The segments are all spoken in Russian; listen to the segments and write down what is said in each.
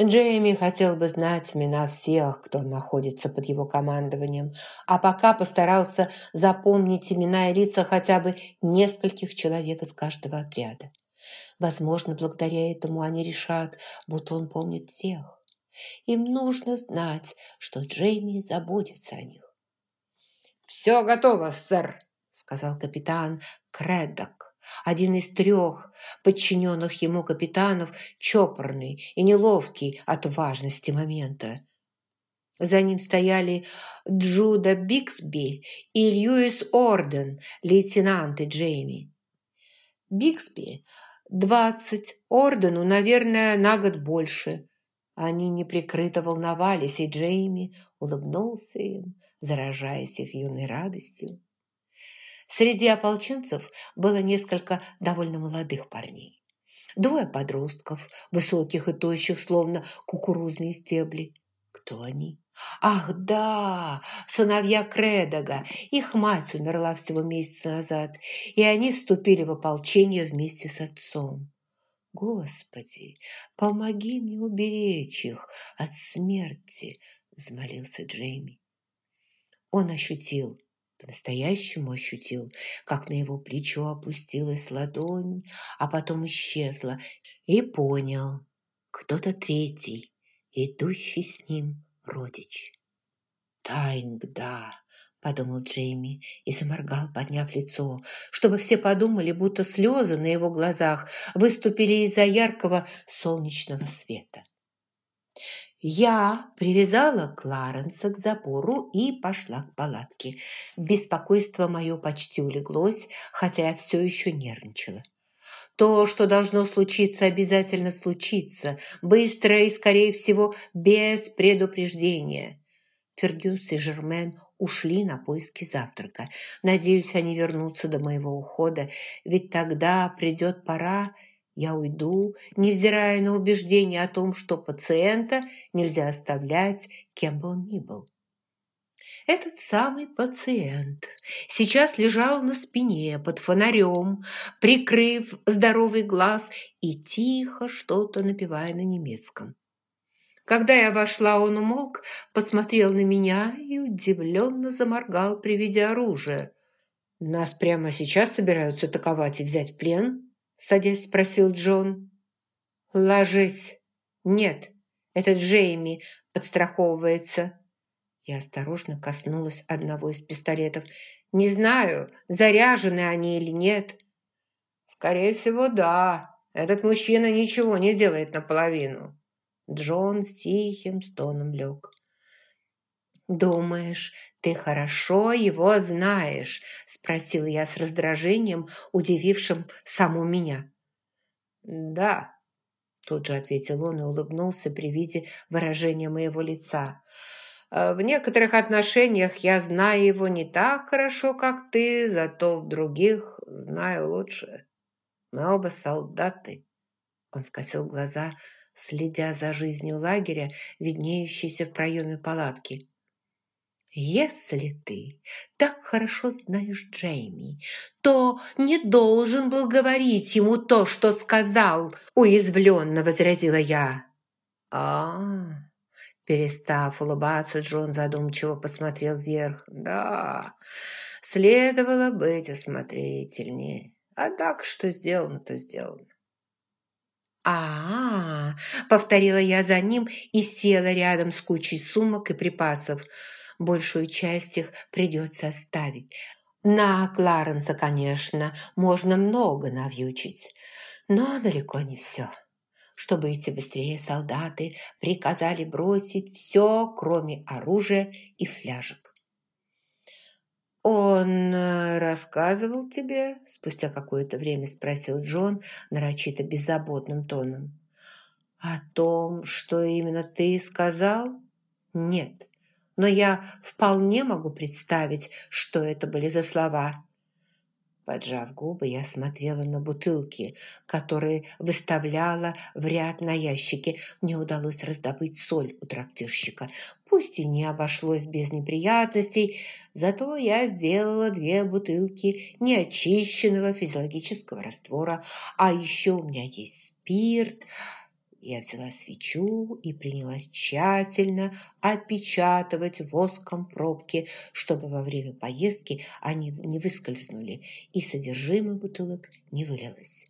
Джейми хотел бы знать имена всех, кто находится под его командованием, а пока постарался запомнить имена и лица хотя бы нескольких человек из каждого отряда. Возможно, благодаря этому они решат, будто он помнит всех. Им нужно знать, что Джейми заботится о них. «Все готово, сэр», — сказал капитан Креддок один из трех подчиненных ему капитанов, чопорный и неловкий от важности момента. За ним стояли Джуда Биксби и Льюис Орден, лейтенанты Джейми. Биксби – двадцать, Ордену, наверное, на год больше. Они неприкрыто волновались, и Джейми улыбнулся им, заражаясь их юной радостью. Среди ополченцев было несколько довольно молодых парней. Двое подростков, высоких и тощих, словно кукурузные стебли. Кто они? Ах, да, сыновья Кредога. Их мать умерла всего месяц назад, и они вступили в ополчение вместе с отцом. Господи, помоги мне уберечь их от смерти, взмолился Джейми. Он ощутил, по-настоящему ощутил, как на его плечо опустилась ладонь, а потом исчезла, и понял, кто-то третий, идущий с ним родич. «Тайнгда», — подумал Джейми и заморгал, подняв лицо, чтобы все подумали, будто слезы на его глазах выступили из-за яркого солнечного света. Я привязала Кларенса к забору и пошла к палатке. Беспокойство мое почти улеглось, хотя я все еще нервничала. То, что должно случиться, обязательно случится, быстро и, скорее всего, без предупреждения. Фергюс и Жермен ушли на поиски завтрака. Надеюсь, они вернутся до моего ухода, ведь тогда придет пора, я уйду, невзирая на убеждение о том, что пациента нельзя оставлять, кем бы он ни был. Этот самый пациент сейчас лежал на спине под фонарем, прикрыв здоровый глаз и тихо что-то напевая на немецком. Когда я вошла, он умолк, посмотрел на меня и удивленно заморгал при виде оружия. «Нас прямо сейчас собираются атаковать и взять в плен?» Садясь, спросил Джон. «Ложись». «Нет, это Джейми подстраховывается». Я осторожно коснулась одного из пистолетов. «Не знаю, заряжены они или нет». «Скорее всего, да. Этот мужчина ничего не делает наполовину». Джон с тихим стоном лег. «Думаешь, ты хорошо его знаешь?» – спросила я с раздражением, удивившим саму меня. «Да», – тут же ответил он и улыбнулся при виде выражения моего лица. «В некоторых отношениях я знаю его не так хорошо, как ты, зато в других знаю лучше. Мы оба солдаты». Он скосил глаза, следя за жизнью лагеря, виднеющейся в проеме палатки. «Если ты так хорошо знаешь Джейми, то не должен был говорить ему то, что сказал», уязвленно возразила я. а, -а, -а Перестав улыбаться, Джон задумчиво посмотрел вверх. «Да, следовало быть осмотрительнее. А так, что сделано, то сделано». «А, -а, -а повторила я за ним и села рядом с кучей сумок и припасов – большую часть их придется оставить. На Кларенса, конечно, можно много навьючить, но далеко не все. Чтобы идти быстрее, солдаты приказали бросить все, кроме оружия и фляжек. «Он э, рассказывал тебе?» – спустя какое-то время спросил Джон нарочито беззаботным тоном. «О том, что именно ты сказал?» «Нет, но я вполне могу представить, что это были за слова. Поджав губы, я смотрела на бутылки, которые выставляла в ряд на ящике. Мне удалось раздобыть соль у трактирщика. Пусть и не обошлось без неприятностей, зато я сделала две бутылки неочищенного физиологического раствора. А еще у меня есть спирт. Я взяла свечу и принялась тщательно опечатывать воском пробки, чтобы во время поездки они не выскользнули и содержимое бутылок не вылилось.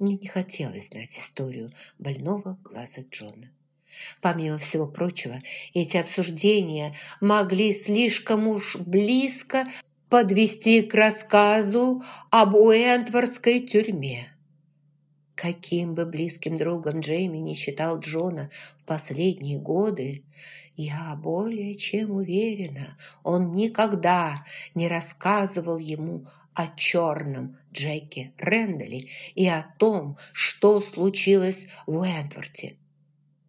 Мне не хотелось знать историю больного глаза Джона. Помимо всего прочего, эти обсуждения могли слишком уж близко подвести к рассказу об Уэнтвордской тюрьме. Каким бы близким другом Джейми не считал Джона в последние годы, я более чем уверена, он никогда не рассказывал ему о черном Джеке Рэндале и о том, что случилось в Уэнтворте.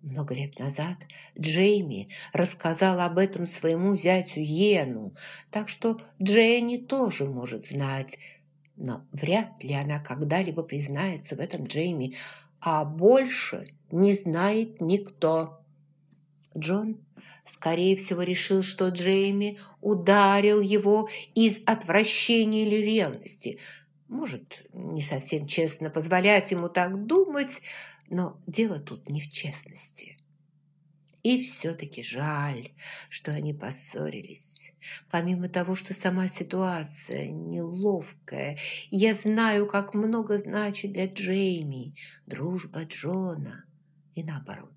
Много лет назад Джейми рассказал об этом своему зятю Йену, так что Дженни тоже может знать, но вряд ли она когда-либо признается в этом Джейми, а больше не знает никто. Джон, скорее всего, решил, что Джейми ударил его из отвращения или ревности. Может, не совсем честно позволять ему так думать, но дело тут не в честности. И все-таки жаль, что они поссорились. Помимо того, что сама ситуация неловкая, я знаю, как много значит для Джейми дружба Джона и наоборот.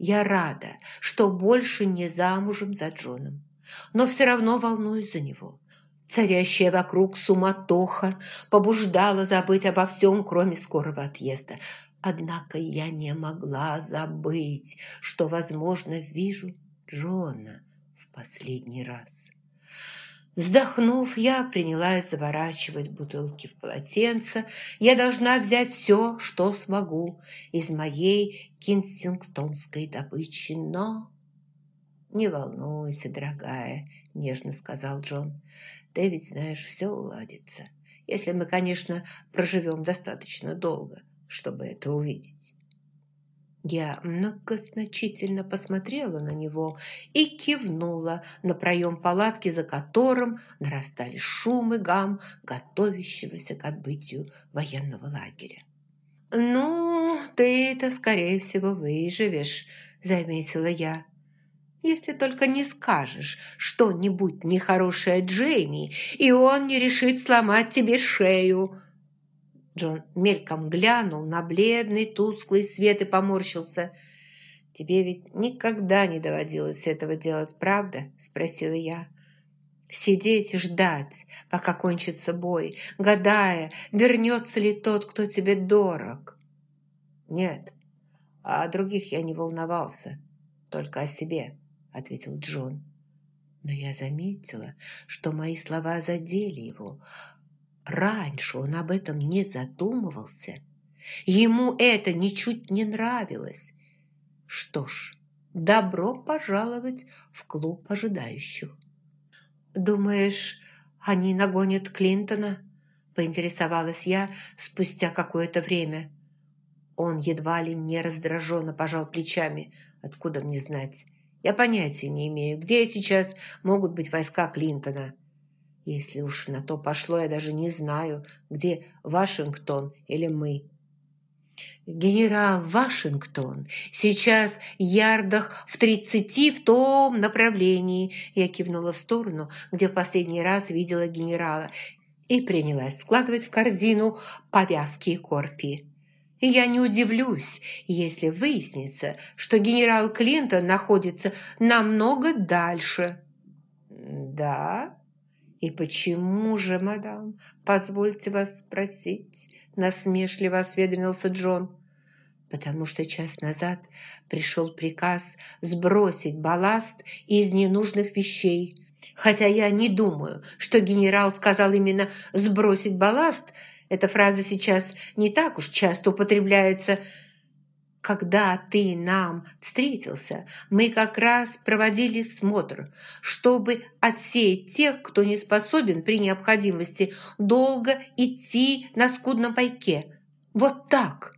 Я рада, что больше не замужем за Джоном, но все равно волнуюсь за него. Царящая вокруг суматоха побуждала забыть обо всем, кроме скорого отъезда – Однако я не могла забыть, что, возможно, вижу Джона в последний раз. Вздохнув, я принялась заворачивать бутылки в полотенце. Я должна взять все, что смогу из моей кинсингтонской добычи, но... «Не волнуйся, дорогая», — нежно сказал Джон. «Ты ведь знаешь, все уладится, если мы, конечно, проживем достаточно долго чтобы это увидеть. Я многозначительно посмотрела на него и кивнула на проем палатки, за которым нарастали шум и гам готовящегося к отбытию военного лагеря. «Ну, ты-то, скорее всего, выживешь», — заметила я. «Если только не скажешь что-нибудь нехорошее Джейми, и он не решит сломать тебе шею», Джон мельком глянул на бледный тусклый свет и поморщился. «Тебе ведь никогда не доводилось этого делать, правда?» – спросила я. «Сидеть и ждать, пока кончится бой, гадая, вернется ли тот, кто тебе дорог». «Нет, а о других я не волновался, только о себе», – ответил Джон. Но я заметила, что мои слова задели его. Раньше он об этом не задумывался. Ему это ничуть не нравилось. Что ж, добро пожаловать в клуб ожидающих. «Думаешь, они нагонят Клинтона?» – поинтересовалась я спустя какое-то время. Он едва ли не раздраженно пожал плечами. Откуда мне знать? Я понятия не имею, где сейчас могут быть войска Клинтона. Если уж на то пошло, я даже не знаю, где Вашингтон или мы. Генерал Вашингтон сейчас ярдах в тридцати в том направлении. Я кивнула в сторону, где в последний раз видела генерала, и принялась складывать в корзину повязки и корпи. Я не удивлюсь, если выяснится, что генерал Клинтон находится намного дальше. «Да?» «И почему же, мадам, позвольте вас спросить?» насмешливо осведомился Джон. «Потому что час назад пришел приказ сбросить балласт из ненужных вещей. Хотя я не думаю, что генерал сказал именно «сбросить балласт», эта фраза сейчас не так уж часто употребляется – когда ты нам встретился, мы как раз проводили смотр, чтобы отсеять тех, кто не способен при необходимости долго идти на скудном пайке. Вот так.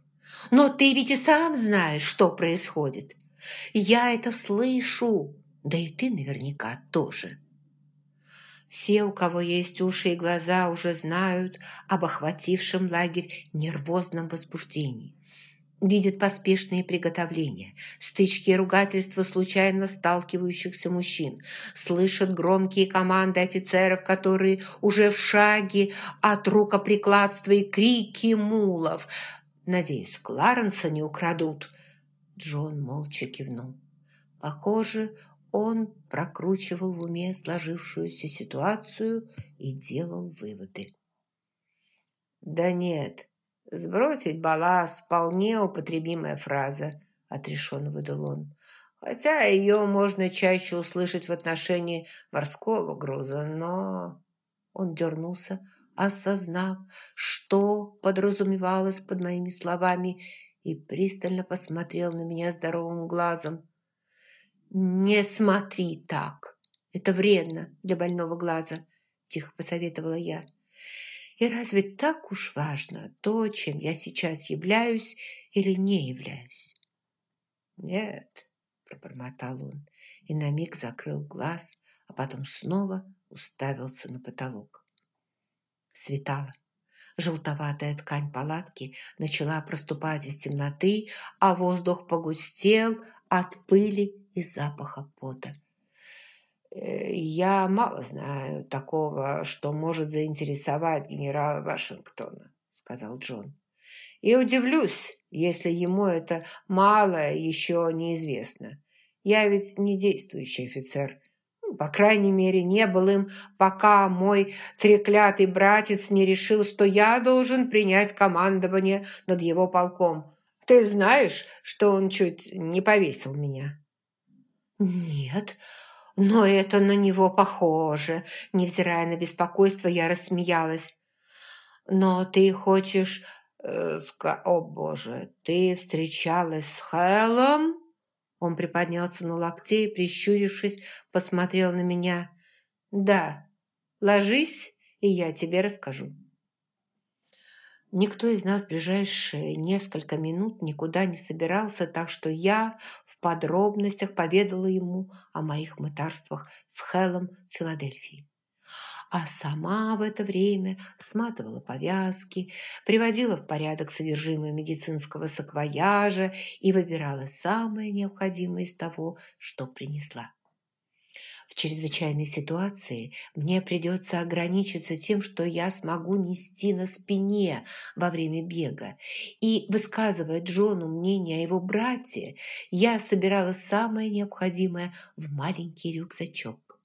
Но ты ведь и сам знаешь, что происходит. Я это слышу, да и ты наверняка тоже. Все, у кого есть уши и глаза, уже знают об охватившем лагерь нервозном возбуждении. Видит поспешные приготовления, стычки и ругательства случайно сталкивающихся мужчин, слышит громкие команды офицеров, которые уже в шаге от рукоприкладства и крики мулов. «Надеюсь, Кларенса не украдут?» Джон молча кивнул. Похоже, он прокручивал в уме сложившуюся ситуацию и делал выводы. «Да нет, «Сбросить балласт – вполне употребимая фраза», – отрешенно выдал он. «Хотя ее можно чаще услышать в отношении морского груза, но...» Он дернулся, осознав, что подразумевалось под моими словами, и пристально посмотрел на меня здоровым глазом. «Не смотри так! Это вредно для больного глаза!» – тихо посоветовала я. И разве так уж важно то, чем я сейчас являюсь или не являюсь? Нет, пробормотал он и на миг закрыл глаз, а потом снова уставился на потолок. Светало. Желтоватая ткань палатки начала проступать из темноты, а воздух погустел от пыли и запаха пота. Э, я мало знаю такого, что может заинтересовать генерала Вашингтона, сказал Джон. И удивлюсь, если ему это мало еще неизвестно. Я ведь не действующий офицер. Ну, по крайней мере, не был им, пока мой треклятый братец не решил, что я должен принять командование над его полком. Ты знаешь, что он чуть не повесил меня? Нет, но это на него похоже. Невзирая на беспокойство, я рассмеялась. Но ты хочешь... Э. О, боже, ты встречалась с Хэллом? Он приподнялся на локте и, прищурившись, посмотрел на меня. «Да, ложись, и я тебе расскажу». Никто из нас в ближайшие несколько минут никуда не собирался, так что я подробностях поведала ему о моих мытарствах с Хеллом в Филадельфии. А сама в это время сматывала повязки, приводила в порядок содержимое медицинского саквояжа и выбирала самое необходимое из того, что принесла. В чрезвычайной ситуации мне придется ограничиться тем, что я смогу нести на спине во время бега. И, высказывая Джону мнение о его брате, я собирала самое необходимое в маленький рюкзачок.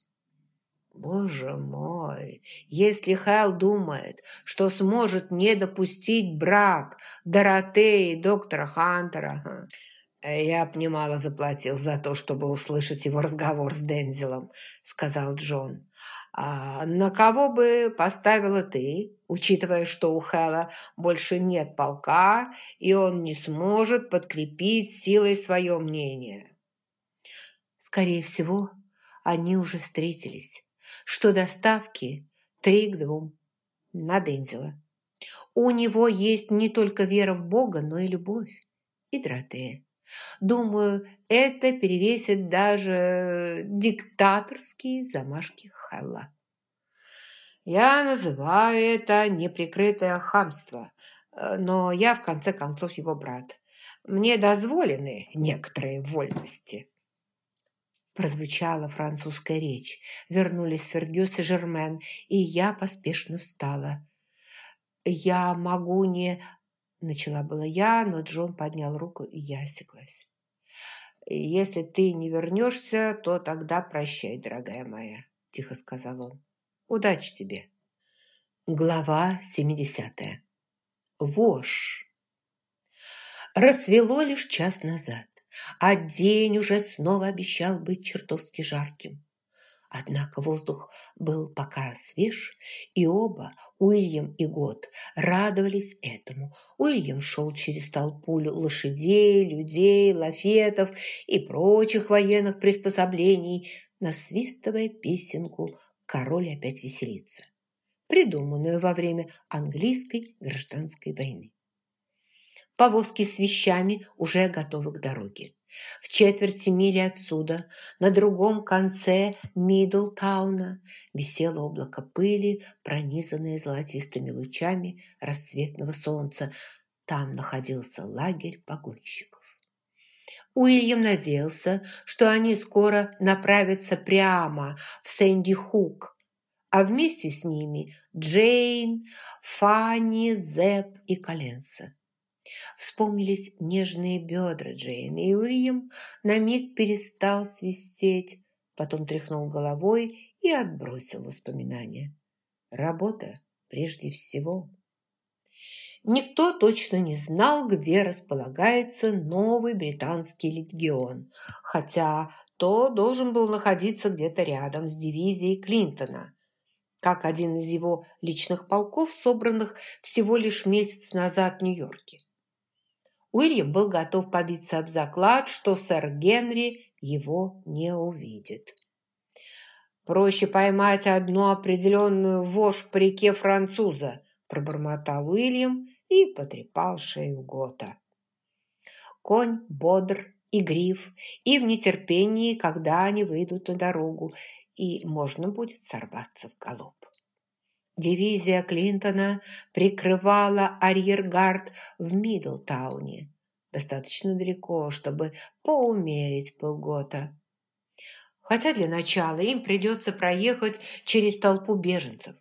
Боже мой, если Хайл думает, что сможет не допустить брак Доротеи и доктора Хантера, «Я б немало заплатил за то, чтобы услышать его разговор с Дензелом», — сказал Джон. «А на кого бы поставила ты, учитывая, что у Хэлла больше нет полка, и он не сможет подкрепить силой свое мнение?» «Скорее всего, они уже встретились. Что доставки три к двум на Дензела. У него есть не только вера в Бога, но и любовь и Дротея. Думаю, это перевесит даже диктаторские замашки Хэлла. Я называю это неприкрытое хамство, но я, в конце концов, его брат. Мне дозволены некоторые вольности. Прозвучала французская речь. Вернулись Фергюс и Жермен, и я поспешно встала. «Я могу не...» Начала была я, но Джон поднял руку, и я осеклась. «Если ты не вернешься, то тогда прощай, дорогая моя», – тихо сказал он. «Удачи тебе». Глава 70. Вож. Рассвело лишь час назад, а день уже снова обещал быть чертовски жарким. Однако воздух был пока свеж, и оба, Уильям и Год, радовались этому. Уильям шел через толпу лошадей, людей, лафетов и прочих военных приспособлений, насвистывая песенку «Король опять веселится», придуманную во время английской гражданской войны. Повозки с вещами уже готовы к дороге. В четверти мили отсюда, на другом конце Мидлтауна, висело облако пыли, пронизанное золотистыми лучами рассветного солнца. Там находился лагерь погонщиков. Уильям надеялся, что они скоро направятся прямо в Сэнди-Хук, а вместе с ними Джейн, Фанни, Зепп и Коленса. Вспомнились нежные бедра Джейн, и Уильям на миг перестал свистеть, потом тряхнул головой и отбросил воспоминания. Работа прежде всего. Никто точно не знал, где располагается новый британский легион, хотя то должен был находиться где-то рядом с дивизией Клинтона, как один из его личных полков, собранных всего лишь месяц назад в Нью-Йорке. Уильям был готов побиться об заклад, что сэр Генри его не увидит. «Проще поймать одну определенную вошь по реке француза», пробормотал Уильям и потрепал шею Гота. Конь бодр, и гриф, и в нетерпении, когда они выйдут на дорогу, и можно будет сорваться в галоп. Дивизия Клинтона прикрывала арьергард в Мидлтауне, достаточно далеко, чтобы поумерить полгота. Хотя для начала им придется проехать через толпу беженцев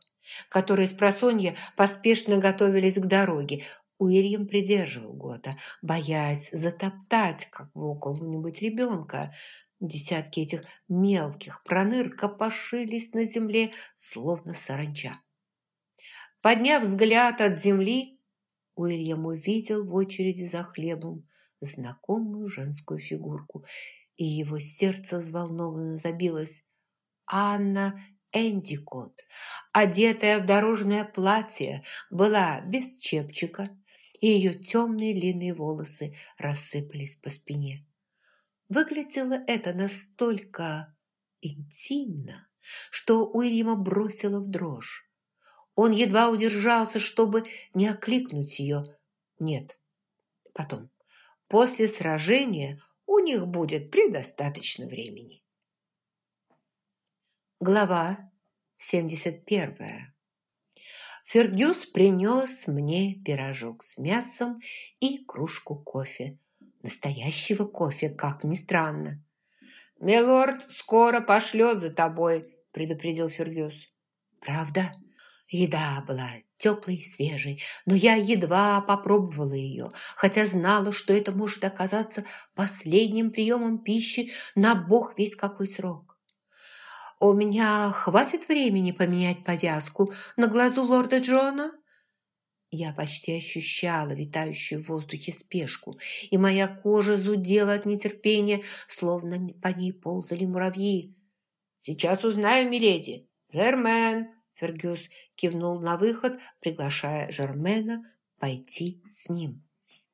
которые с просонья поспешно готовились к дороге. Уильям придерживал Гота, боясь затоптать какого-нибудь ребенка. Десятки этих мелких проныр копошились на земле, словно саранча. Подняв взгляд от земли, Уильям увидел в очереди за хлебом знакомую женскую фигурку, и его сердце взволнованно забилось. Анна Эндикот, одетая в дорожное платье, была без чепчика, и ее темные длинные волосы рассыпались по спине. Выглядело это настолько интимно, что Уильяма бросило в дрожь. Он едва удержался, чтобы не окликнуть ее. Нет, потом, после сражения у них будет предостаточно времени. Глава 71. Фергюс принес мне пирожок с мясом и кружку кофе. Настоящего кофе, как ни странно. «Милорд скоро пошлет за тобой», – предупредил Фергюс. «Правда?» Еда была теплой и свежей, но я едва попробовала ее, хотя знала, что это может оказаться последним приемом пищи на бог весь какой срок. «У меня хватит времени поменять повязку на глазу лорда Джона?» Я почти ощущала витающую в воздухе спешку, и моя кожа зудела от нетерпения, словно по ней ползали муравьи. «Сейчас узнаю, миледи!» «Жермен!» Фергюс кивнул на выход, приглашая Жермена пойти с ним.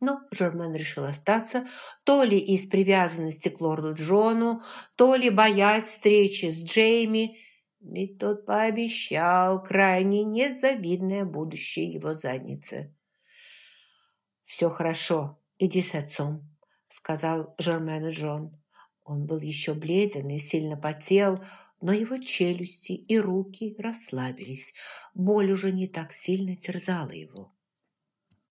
Но Жермен решил остаться, то ли из привязанности к лорду Джону, то ли боясь встречи с Джейми, ведь тот пообещал крайне незавидное будущее его задницы. «Все хорошо, иди с отцом», — сказал Жермену Джон. Он был еще бледен и сильно потел, но его челюсти и руки расслабились. Боль уже не так сильно терзала его.